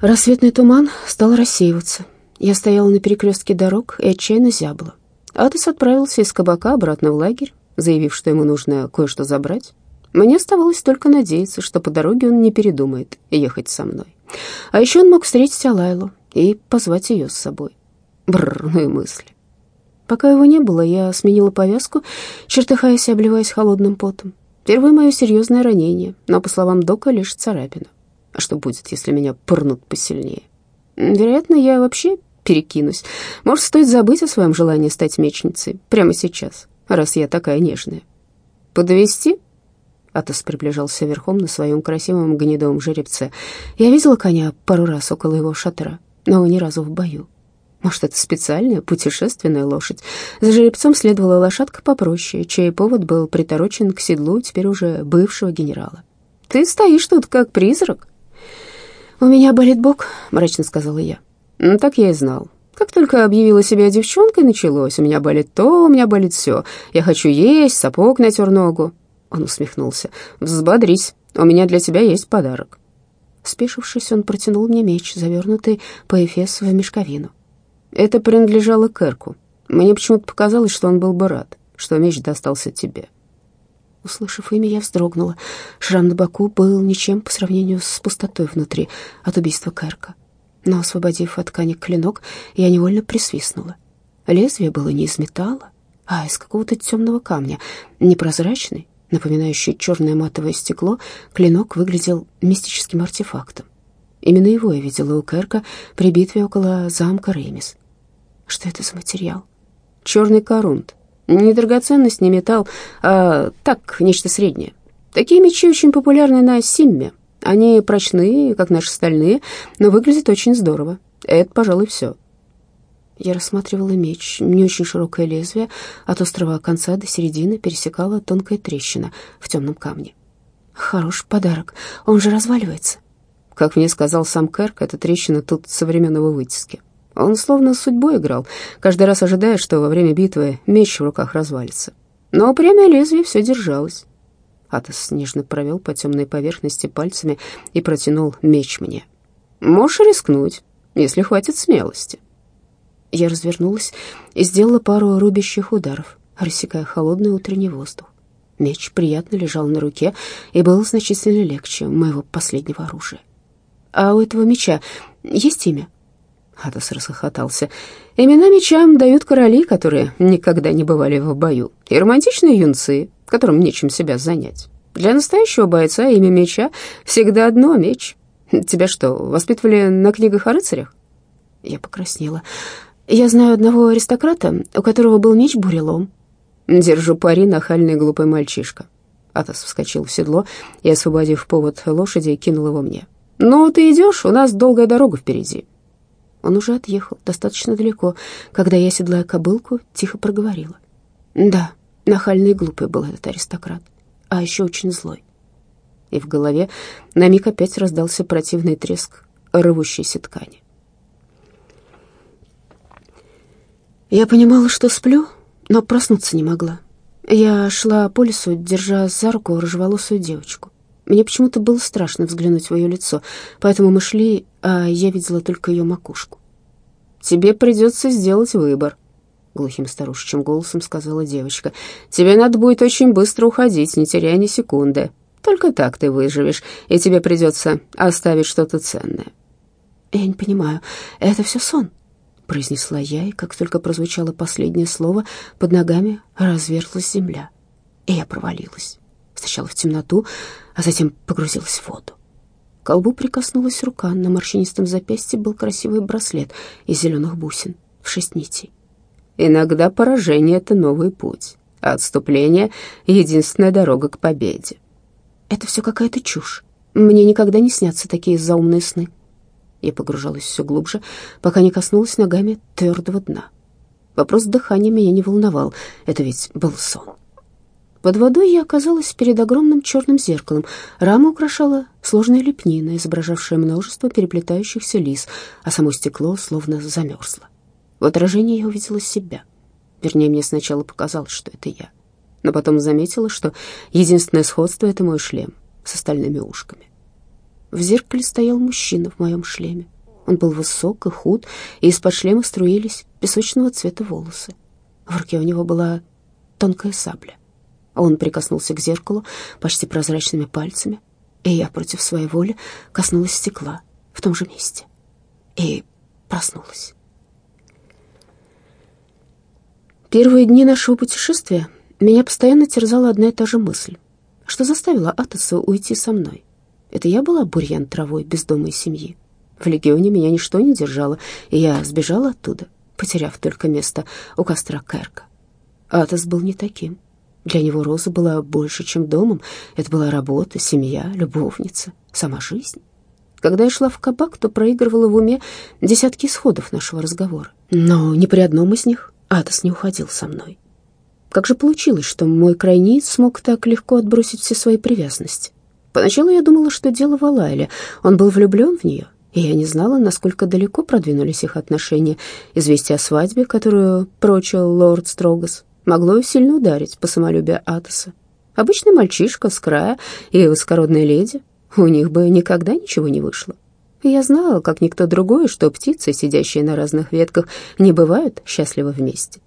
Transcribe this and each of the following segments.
Рассветный туман стал рассеиваться. Я стояла на перекрестке дорог и отчаянно зябла. Атос отправился из кабака обратно в лагерь, заявив, что ему нужно кое-что забрать. Мне оставалось только надеяться, что по дороге он не передумает ехать со мной. А еще он мог встретить Алайлу и позвать ее с собой. Бррр, мысли. Пока его не было, я сменила повязку, чертыхаясь и обливаясь холодным потом. Первое мое серьезное ранение, но, по словам Дока, лишь царапина. А что будет, если меня пырнут посильнее? Вероятно, я вообще перекинусь. Может, стоит забыть о своем желании стать мечницей прямо сейчас, раз я такая нежная. Подвести? Атос приближался верхом на своем красивом гнедом жеребце. Я видела коня пару раз около его шатра, но ни разу в бою. Может, это специальная путешественная лошадь. За жеребцом следовала лошадка попроще, чей повод был приторочен к седлу теперь уже бывшего генерала. «Ты стоишь тут, как призрак», «У меня болит бок», — мрачно сказала я. «Ну, так я и знал. Как только объявила себя девчонкой, началось. У меня болит то, у меня болит все. Я хочу есть, сапог натер ногу». Он усмехнулся. «Взбодрись, у меня для тебя есть подарок». Спешившись, он протянул мне меч, завернутый по эфес в мешковину. Это принадлежало Кэрку. Мне почему-то показалось, что он был бы рад, что меч достался тебе. Услышав имя, я вздрогнула. Шрам на боку был ничем по сравнению с пустотой внутри от убийства Кэрка. Но, освободив от ткани клинок, я невольно присвистнула. Лезвие было не из металла, а из какого-то темного камня, непрозрачный, напоминающий черное матовое стекло, клинок выглядел мистическим артефактом. Именно его я видела у Кэрка при битве около замка Реймис. Что это за материал? Черный корунт, не драгоценность, не металл, а так, нечто среднее. Такие мечи очень популярны на Симме. Они прочные, как наши стальные, но выглядят очень здорово. Это, пожалуй, все. Я рассматривала меч, не очень широкое лезвие, от острого конца до середины пересекала тонкая трещина в темном камне. Хороший подарок, он же разваливается. Как мне сказал сам Кэрк, эта трещина тут современного вытиски. Он словно с судьбой играл, каждый раз ожидая, что во время битвы меч в руках развалится. Но прямое лезвие все держалось. Атос нежно провел по темной поверхности пальцами и протянул меч мне. «Можешь рискнуть, если хватит смелости». Я развернулась и сделала пару рубящих ударов, рассекая холодный утренний воздух. Меч приятно лежал на руке и был значительно легче моего последнего оружия. «А у этого меча есть имя?» Атос расхохотался. «Имена мечам дают короли, которые никогда не бывали в бою, и романтичные юнцы, которым нечем себя занять. Для настоящего бойца имя меча всегда одно — меч. Тебя что, воспитывали на книгах о рыцарях?» Я покраснела. «Я знаю одного аристократа, у которого был меч бурелом». «Держу пари, нахальный глупый мальчишка». Атос вскочил в седло и, освободив повод лошади, кинул его мне. «Ну, ты идешь, у нас долгая дорога впереди. Он уже отъехал достаточно далеко, когда я, седлая кобылку, тихо проговорила. Да, нахальный и глупый был этот аристократ, а еще очень злой. И в голове на миг опять раздался противный треск рвущейся ткани. Я понимала, что сплю, но проснуться не могла. Я шла по лесу, держа за руку рыжеволосую девочку. Мне почему-то было страшно взглянуть в ее лицо, поэтому мы шли, а я видела только ее макушку. «Тебе придется сделать выбор», — глухим старушечьим голосом сказала девочка. «Тебе надо будет очень быстро уходить, не теряя ни секунды. Только так ты выживешь, и тебе придется оставить что-то ценное». «Я не понимаю, это все сон?» — произнесла я, и как только прозвучало последнее слово, под ногами разверзлась земля, и я провалилась. Сначала в темноту, а затем погрузилась в воду. К колбу прикоснулась рука, на морщинистом запястье был красивый браслет из зеленых бусин в шесть нитей. Иногда поражение — это новый путь, а отступление — единственная дорога к победе. Это все какая-то чушь. Мне никогда не снятся такие заумные сны. Я погружалась все глубже, пока не коснулась ногами твердого дна. Вопрос дыхания меня не волновал, это ведь был сон. Под водой я оказалась перед огромным черным зеркалом. Рама украшала сложная лепнина, изображавшая множество переплетающихся лис, а само стекло словно замерзло. В отражении я увидела себя. Вернее, мне сначала показалось, что это я. Но потом заметила, что единственное сходство — это мой шлем с остальными ушками. В зеркале стоял мужчина в моем шлеме. Он был высок и худ, и из-под шлема струились песочного цвета волосы. В руке у него была тонкая сабля. Он прикоснулся к зеркалу почти прозрачными пальцами, и я против своей воли коснулась стекла в том же месте и проснулась. Первые дни нашего путешествия меня постоянно терзала одна и та же мысль, что заставило Атоса уйти со мной. Это я была бурьян травой без дома и семьи. В легионе меня ничто не держало, и я сбежала оттуда, потеряв только место у костра Кэрка. Атос был не таким. Для него Роза была больше, чем домом. Это была работа, семья, любовница, сама жизнь. Когда я шла в кабак, то проигрывала в уме десятки исходов нашего разговора. Но ни при одном из них Атос не уходил со мной. Как же получилось, что мой крайниц смог так легко отбросить все свои привязанности? Поначалу я думала, что дело в Алайле. Он был влюблен в нее, и я не знала, насколько далеко продвинулись их отношения. Известие о свадьбе, которую прочил лорд Строгос, могло сильно ударить по самолюбию Атоса. Обычный мальчишка с края и высокородная леди, у них бы никогда ничего не вышло. Я знала, как никто другой, что птицы, сидящие на разных ветках, не бывают счастливы вместе.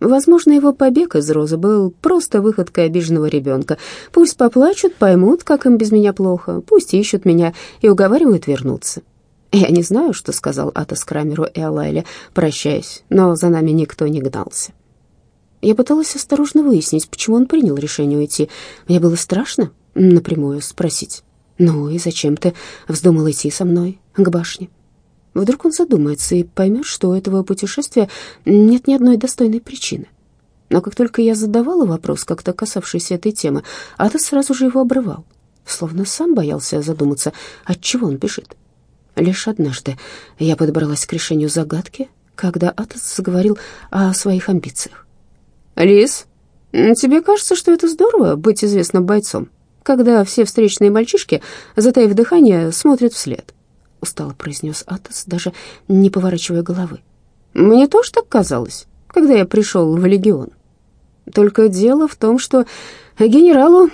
Возможно, его побег из Розы был просто выходкой обиженного ребенка. Пусть поплачут, поймут, как им без меня плохо, пусть ищут меня и уговаривают вернуться. Я не знаю, что сказал Атос Крамеру и Алайле, прощаясь, но за нами никто не гнался. Я пыталась осторожно выяснить, почему он принял решение уйти. Мне было страшно напрямую спросить. «Ну и зачем ты вздумал идти со мной к башне?» Вдруг он задумается и поймет, что у этого путешествия нет ни одной достойной причины. Но как только я задавала вопрос, как-то касавшийся этой темы, Атос сразу же его обрывал, словно сам боялся задуматься, от чего он бежит. Лишь однажды я подобралась к решению загадки, когда Атос заговорил о своих амбициях. «Лис, тебе кажется, что это здорово быть известным бойцом, когда все встречные мальчишки, затаив дыхание, смотрят вслед?» — устало произнес Атос, даже не поворачивая головы. «Мне тоже так казалось, когда я пришел в легион. Только дело в том, что генералу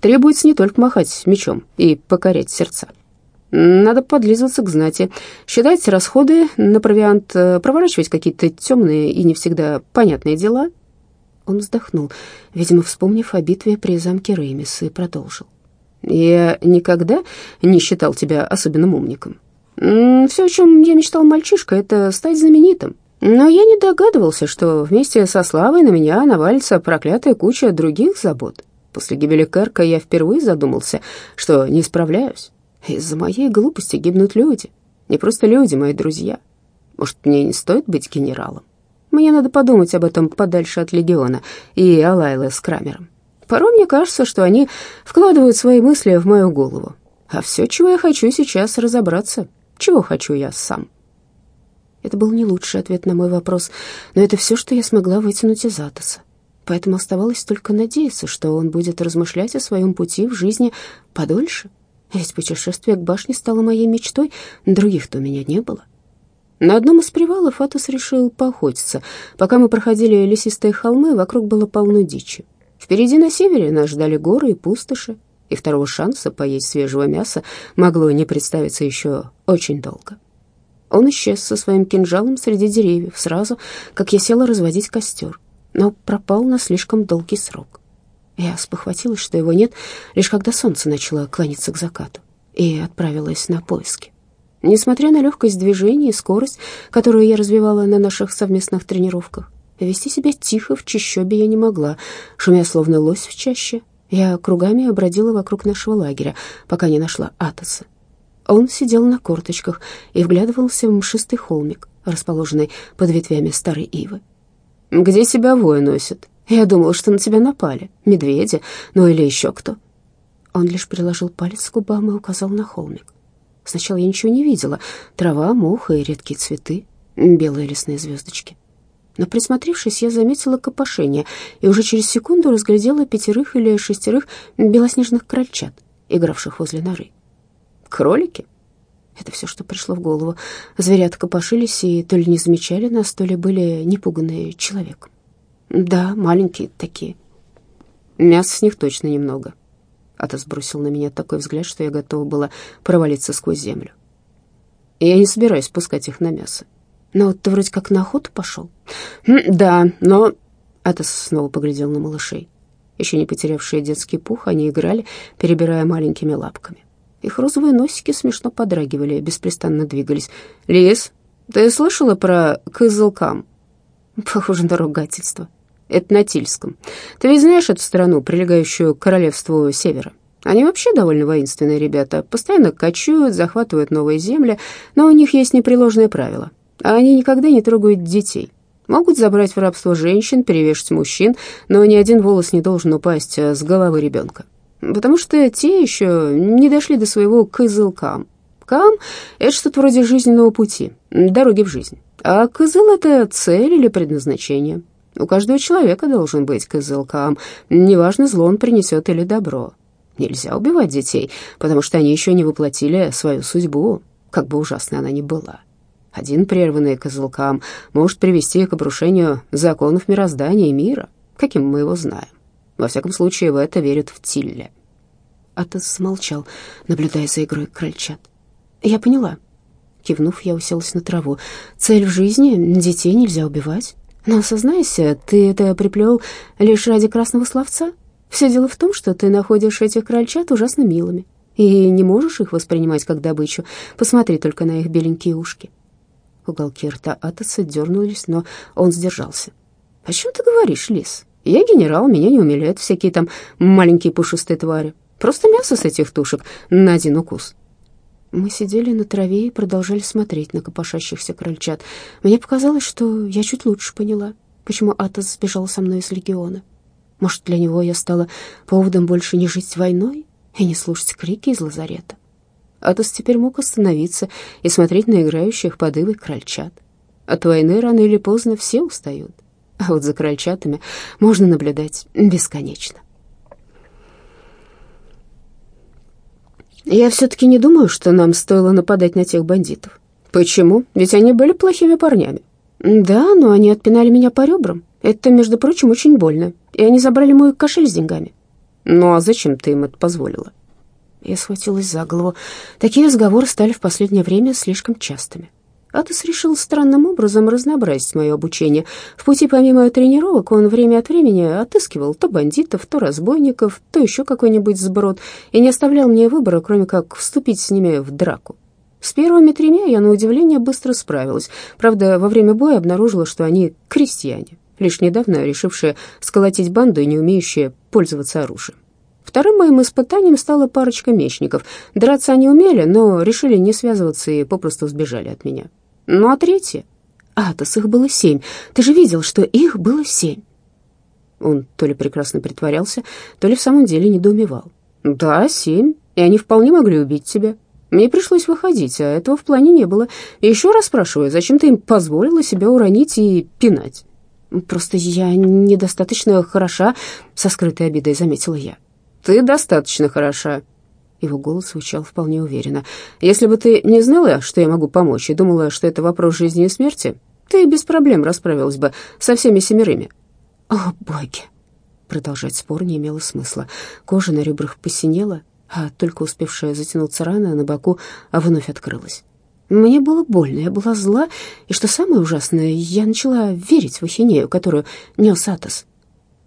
требуется не только махать мечом и покорять сердца. Надо подлизываться к знати, считать расходы на провиант, э, проворачивать какие-то темные и не всегда понятные дела. Он вздохнул, видимо, вспомнив о битве при замке Реймис, и продолжил. «Я никогда не считал тебя особенным умником. Все, о чем я мечтал мальчишка, это стать знаменитым. Но я не догадывался, что вместе со славой на меня навалится проклятая куча других забот. После гибели Кэрка я впервые задумался, что не справляюсь. Из-за моей глупости гибнут люди. Не просто люди, мои друзья. Может, мне не стоит быть генералом? Мне надо подумать об этом подальше от Легиона и Алайлы с Крамером. Порой мне кажется, что они вкладывают свои мысли в мою голову. А все, чего я хочу сейчас, разобраться. Чего хочу я сам? Это был не лучший ответ на мой вопрос, но это все, что я смогла вытянуть из Атоса. Поэтому оставалось только надеяться, что он будет размышлять о своем пути в жизни подольше. Ведь путешествие к башне стало моей мечтой, других-то у меня не было. На одном из привалов Атос решил поохотиться. Пока мы проходили лесистые холмы, вокруг было полно дичи. Впереди на севере нас ждали горы и пустоши, и второго шанса поесть свежего мяса могло не представиться еще очень долго. Он исчез со своим кинжалом среди деревьев сразу, как я села разводить костер, но пропал на слишком долгий срок. Я спохватилась, что его нет, лишь когда солнце начало клониться к закату, и отправилась на поиски. Несмотря на легкость движения и скорость, которую я развивала на наших совместных тренировках, вести себя тихо в чащобе я не могла. Шумя словно лось в чаще, я кругами обродила вокруг нашего лагеря, пока не нашла Атоса. Он сидел на корточках и вглядывался в мшистый холмик, расположенный под ветвями старой ивы. «Где себя воя носит?» Я думал, что на тебя напали, медведи, ну или еще кто». Он лишь приложил палец к губам и указал на холмик. Сначала я ничего не видела. Трава, мох и редкие цветы, белые лесные звездочки. Но присмотревшись, я заметила копошение и уже через секунду разглядела пятерых или шестерых белоснежных крольчат, игравших возле норы. Кролики? Это все, что пришло в голову. Зверята копошились и то ли не замечали нас, то ли были непуганные человеком. Да, маленькие такие. Мяса с них точно немного. Атос бросил на меня такой взгляд, что я готова была провалиться сквозь землю. Я не собираюсь пускать их на мясо. Но вот ты вроде как на охоту пошел. Да, но... Атос снова поглядел на малышей. Еще не потерявшие детский пух, они играли, перебирая маленькими лапками. Их розовые носики смешно подрагивали, беспрестанно двигались. «Лис, ты слышала про Кызылкам?» «Похоже на ругательство. Это на Тильском. Ты ведь знаешь эту страну, прилегающую к королевству Севера?» Они вообще довольно воинственные ребята, постоянно кочуют, захватывают новые земли, но у них есть непреложное правило. Они никогда не трогают детей. Могут забрать в рабство женщин, перевешать мужчин, но ни один волос не должен упасть с головы ребенка. Потому что те еще не дошли до своего кызылкам. Кам — это что-то вроде жизненного пути, дороги в жизнь. А кызыл — это цель или предназначение. У каждого человека должен быть кызылкам, неважно, зло он принесет или добро. Нельзя убивать детей, потому что они еще не воплотили свою судьбу, как бы ужасной она ни была. Один прерванный козылкам может привести к обрушению законов мироздания и мира, каким мы его знаем. Во всяком случае, в это верят в Тилле. Атос смолчал, наблюдая за игрой крольчат. «Я поняла». Кивнув, я уселась на траву. «Цель в жизни — детей нельзя убивать. Но, сознайся, ты это приплел лишь ради красного словца?» Все дело в том, что ты находишь этих крольчат ужасно милыми и не можешь их воспринимать как добычу. Посмотри только на их беленькие ушки». Уголки рта Атоса дернулись, но он сдержался. «О чем ты говоришь, Лис? Я генерал, меня не умиляют всякие там маленькие пушистые твари. Просто мясо с этих тушек на один укус». Мы сидели на траве и продолжали смотреть на копошащихся крольчат. Мне показалось, что я чуть лучше поняла, почему Атос сбежал со мной из легиона. Может, для него я стала поводом больше не жить войной и не слушать крики из лазарета. Атос теперь мог остановиться и смотреть на играющих под ивой крольчат. От войны рано или поздно все устают, а вот за крольчатами можно наблюдать бесконечно. Я все-таки не думаю, что нам стоило нападать на тех бандитов. Почему? Ведь они были плохими парнями. Да, но они отпинали меня по ребрам. Это, между прочим, очень больно. И они забрали мой кошель с деньгами. Ну а зачем ты им это позволила? Я схватилась за голову. Такие разговоры стали в последнее время слишком частыми. Атос решил странным образом разнообразить мое обучение. В пути помимо тренировок он время от времени отыскивал то бандитов, то разбойников, то еще какой-нибудь сброд, и не оставлял мне выбора, кроме как вступить с ними в драку. С первыми тремя я, на удивление, быстро справилась. Правда, во время боя обнаружила, что они крестьяне лишь недавно решившая сколотить банду и не умеющая пользоваться оружием. Вторым моим испытанием стала парочка мечников. Драться они умели, но решили не связываться и попросту сбежали от меня. Ну а третье? Атос, их было семь. Ты же видел, что их было семь. Он то ли прекрасно притворялся, то ли в самом деле недоумевал. Да, семь, и они вполне могли убить тебя. Мне пришлось выходить, а этого в плане не было. Еще раз спрашиваю, зачем ты им позволила себя уронить и пинать? «Просто я недостаточно хороша», — со скрытой обидой заметила я. «Ты достаточно хороша». Его голос звучал вполне уверенно. «Если бы ты не знала, что я могу помочь, и думала, что это вопрос жизни и смерти, ты без проблем расправилась бы со всеми семерыми». «О, боги!» Продолжать спор не имело смысла. Кожа на ребрах посинела, а только успевшая затянуться рана на боку вновь открылась. Мне было больно, я была зла, и, что самое ужасное, я начала верить в ахинею, которую нес Атос.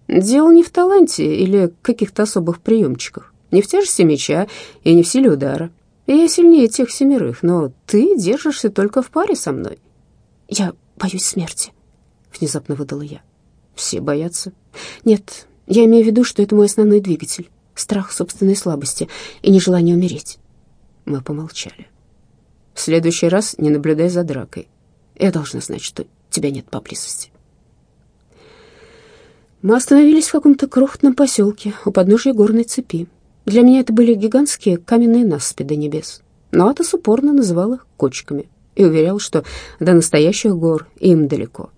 Дело не в таланте или каких-то особых приемчиках, не в тяжести меча и не в силе удара. Я сильнее тех семерых, но ты держишься только в паре со мной. Я боюсь смерти, внезапно выдала я. Все боятся. Нет, я имею в виду, что это мой основной двигатель, страх собственной слабости и нежелание умереть. Мы помолчали. В следующий раз не наблюдай за дракой. Я должна знать, что тебя нет поблизости. Мы остановились в каком-то крохотном поселке у подножия горной цепи. Для меня это были гигантские каменные насыпи до небес. Но Атос упорно называл их кочками и уверял, что до настоящих гор им далеко.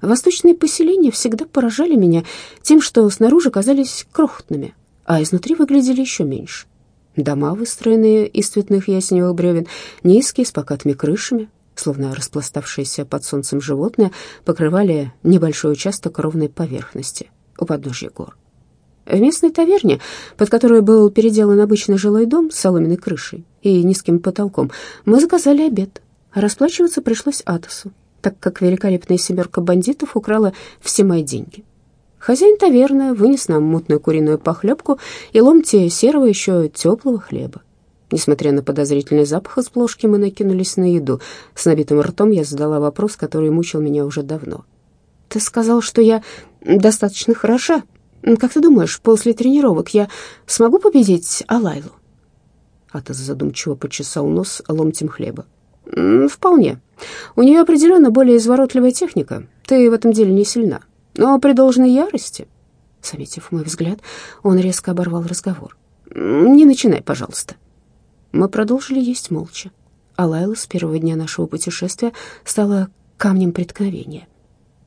Восточные поселения всегда поражали меня тем, что снаружи казались крохотными, а изнутри выглядели еще меньше. Дома, выстроенные из цветных ясеневых бревен, низкие, с покатыми крышами, словно распластавшиеся под солнцем животные, покрывали небольшой участок ровной поверхности у подножья гор. В местной таверне, под которой был переделан обычный жилой дом с соломенной крышей и низким потолком, мы заказали обед. Расплачиваться пришлось Атосу, так как великолепная семерка бандитов украла все мои деньги. Хозяин таверны вынес нам мутную куриную похлебку и ломти серого еще теплого хлеба. Несмотря на подозрительный запах из плошки, мы накинулись на еду. С набитым ртом я задала вопрос, который мучил меня уже давно. «Ты сказал, что я достаточно хороша. Как ты думаешь, после тренировок я смогу победить Алайлу?» Атас задумчиво почесал нос ломтем хлеба. «Вполне. У нее определенно более изворотливая техника. Ты в этом деле не сильна. Но при должной ярости...» Заметив мой взгляд, он резко оборвал разговор. «Не начинай, пожалуйста». Мы продолжили есть молча. А Лайла с первого дня нашего путешествия стала камнем преткновения.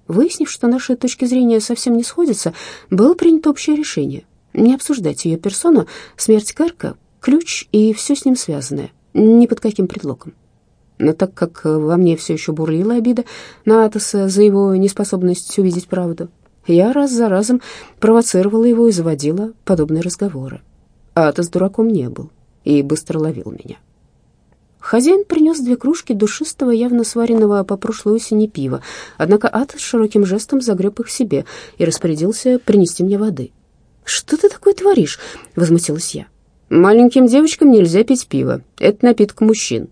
Выяснив, что наши точки зрения совсем не сходятся, было принято общее решение не обсуждать ее персону, смерть Карка, ключ и все с ним связанное, ни под каким предлогом. Но так как во мне все еще бурлила обида на Атоса за его неспособность увидеть правду, я раз за разом провоцировала его и заводила подобные разговоры. Атос дураком не был и быстро ловил меня. Хозяин принес две кружки душистого, явно сваренного по прошлой осени пива, однако Атос широким жестом загреб их себе и распорядился принести мне воды. «Что ты такое творишь?» — возмутилась я. «Маленьким девочкам нельзя пить пиво. Это напиток мужчин».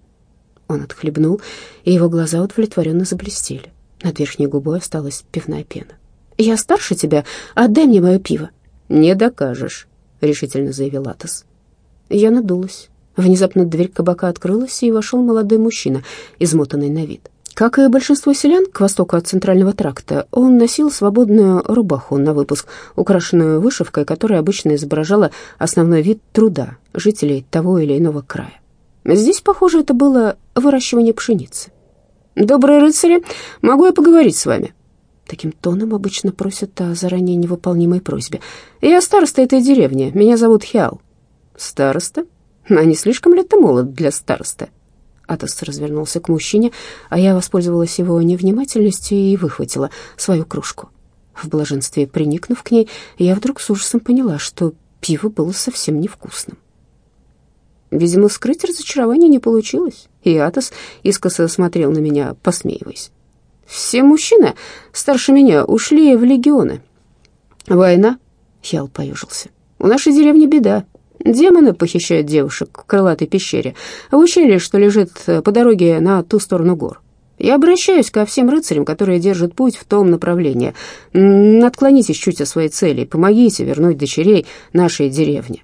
Он отхлебнул, и его глаза удовлетворенно заблестели. Над верхней губой осталась пивная пена. «Я старше тебя. Отдай мне мое пиво». «Не докажешь», — решительно заявил Атос. Я надулась. Внезапно дверь кабака открылась, и вошел молодой мужчина, измотанный на вид. Как и большинство селян к востоку от центрального тракта, он носил свободную рубаху на выпуск, украшенную вышивкой, которая обычно изображала основной вид труда жителей того или иного края. Здесь, похоже, это было выращивание пшеницы. «Добрые рыцари, могу я поговорить с вами?» Таким тоном обычно просят о заранее невыполнимой просьбе. «Я староста этой деревни, меня зовут Хиал». «Староста? А не слишком ли ты молод для староста?» Атос развернулся к мужчине, а я воспользовалась его невнимательностью и выхватила свою кружку. В блаженстве приникнув к ней, я вдруг с ужасом поняла, что пиво было совсем невкусным. Видимо, скрыть разочарование не получилось, и Атос искоса смотрел на меня, посмеиваясь. «Все мужчины старше меня ушли в легионы. Война?» — Хиал поежился. «У нашей деревни беда. Демоны похищают девушек в крылатой пещере, в ущелье, что лежит по дороге на ту сторону гор. Я обращаюсь ко всем рыцарям, которые держат путь в том направлении. Отклонитесь чуть от своей цели, помогите вернуть дочерей нашей деревне».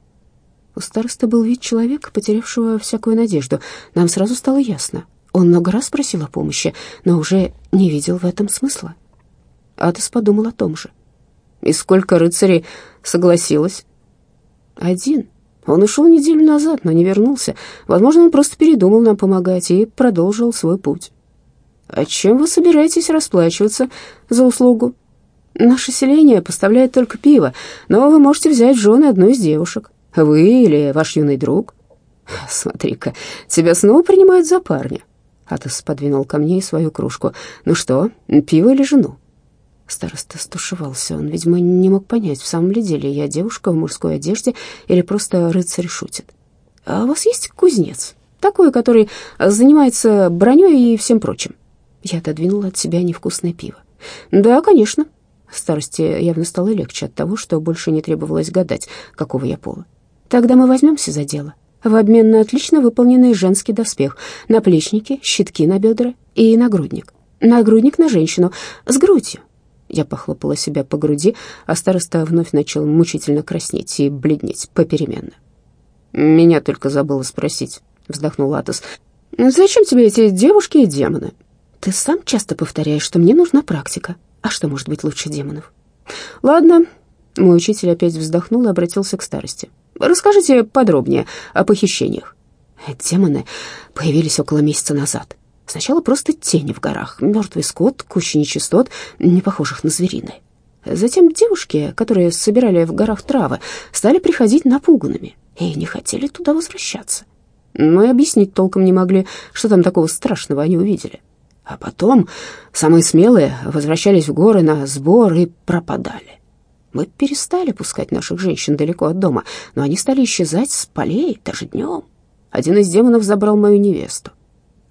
У старосты был вид человека, потерявшего всякую надежду. Нам сразу стало ясно. Он много раз просил о помощи, но уже не видел в этом смысла. Атос подумал о том же. «И сколько рыцарей согласилось?» «Один», он ушел неделю назад, но не вернулся. Возможно, он просто передумал нам помогать и продолжил свой путь. А чем вы собираетесь расплачиваться за услугу? Наше селение поставляет только пиво, но вы можете взять в жены одну из девушек. Вы или ваш юный друг. Смотри-ка, тебя снова принимают за парня. Атос подвинул ко мне свою кружку. Ну что, пиво или жену? Староста стушевался. Он, видимо, не мог понять, в самом ли деле я девушка в мужской одежде или просто рыцарь шутит. «А у вас есть кузнец? Такой, который занимается броней и всем прочим?» Я отодвинула от себя невкусное пиво. «Да, конечно». Старости явно стало легче от того, что больше не требовалось гадать, какого я пола. «Тогда мы возьмемся за дело. В обмен на отлично выполненный женский доспех, наплечники, щитки на бедра и нагрудник. Нагрудник на женщину с грудью, я похлопала себя по груди, а староста вновь начал мучительно краснеть и бледнеть попеременно. «Меня только забыла спросить», — вздохнул Атос. «Зачем тебе эти девушки и демоны?» «Ты сам часто повторяешь, что мне нужна практика. А что может быть лучше демонов?» «Ладно». Мой учитель опять вздохнул и обратился к старости. «Расскажите подробнее о похищениях». «Демоны появились около месяца назад. Сначала просто тени в горах, мертвый скот, куча нечистот, не похожих на звериные. Затем девушки, которые собирали в горах травы, стали приходить напуганными и не хотели туда возвращаться. Но и объяснить толком не могли, что там такого страшного они увидели. А потом самые смелые возвращались в горы на сбор и пропадали. Мы перестали пускать наших женщин далеко от дома, но они стали исчезать с полей даже днем. Один из демонов забрал мою невесту.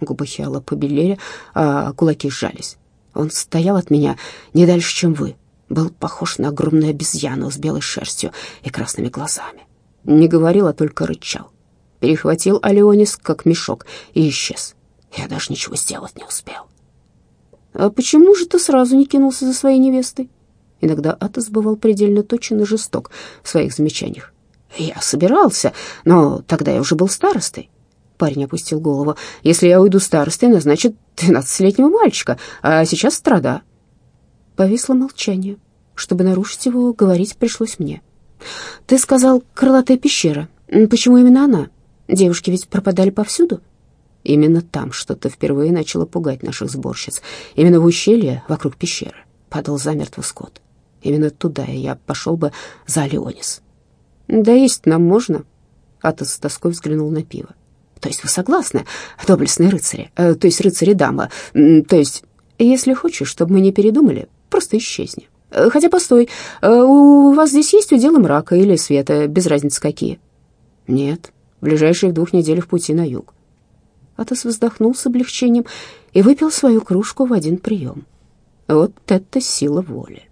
Губы Хиала побелели, а кулаки сжались. Он стоял от меня не дальше, чем вы. Был похож на огромную обезьяну с белой шерстью и красными глазами. Не говорил, а только рычал. Перехватил Алионис, как мешок, и исчез. Я даже ничего сделать не успел. «А почему же ты сразу не кинулся за своей невестой?» Иногда Атос бывал предельно точен и жесток в своих замечаниях. «Я собирался, но тогда я уже был старостой». Парень опустил голову. «Если я уйду старостой, назначат двенадцатилетнего мальчика, а сейчас страда». Повисло молчание. Чтобы нарушить его, говорить пришлось мне. «Ты сказал, крылатая пещера. Почему именно она? Девушки ведь пропадали повсюду?» Именно там что-то впервые начало пугать наших сборщиц. Именно в ущелье вокруг пещеры падал замертво скот. Именно туда я пошел бы за Леонис. «Да есть нам можно?» Атос с тоской взглянул на пиво. «То есть вы согласны, доблестные рыцари? Э, то есть рыцари-дама? То есть, если хочешь, чтобы мы не передумали, просто исчезни. Э, хотя, постой, э, у вас здесь есть уделы мрака или света, без разницы какие?» «Нет, ближайшие в двух неделях пути на юг». Атос вздохнул с облегчением и выпил свою кружку в один прием. Вот это сила воли.